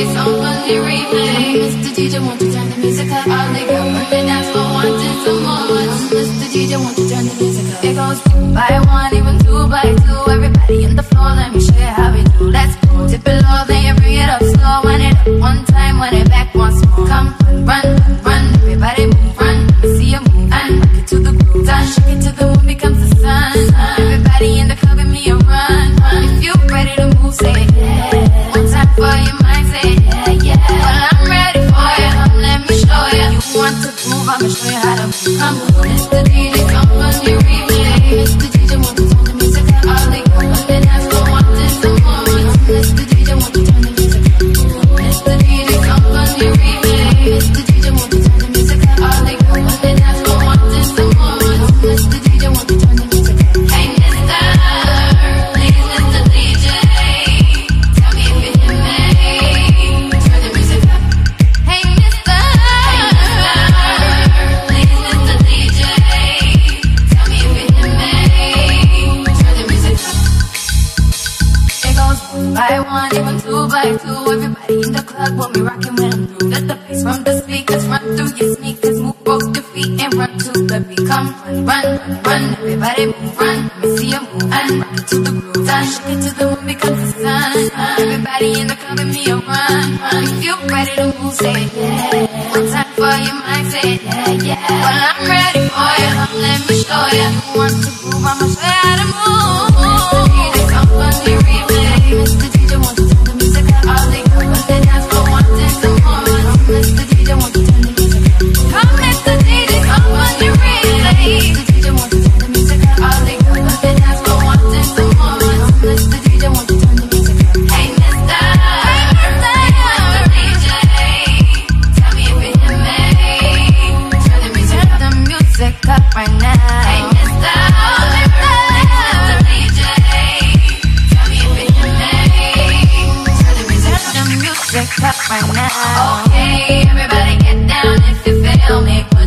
It's only replay. Mr. DJ, won't you turn the music up? All the girls running out for wanting some more. Mr. DJ, won't you turn the music up? It goes by one, even two. I'm gonna show you how to. I'm the I back to everybody in the club when we rocking when I'm through Let the bass from the speakers run through your sneakers Move both your feet and run to the beat. Come run, run, run, Everybody move, run. Let me see you move and rock it to the groove. Time shake it to the moon because the sun. Everybody in the club and me a run, run If you're ready to move, say yeah. One time for your mind, say yeah, yeah. Well, I'm ready for you Let me show you Who wants to move? I'ma show you how to move. now. Okay, everybody get down if you feel me.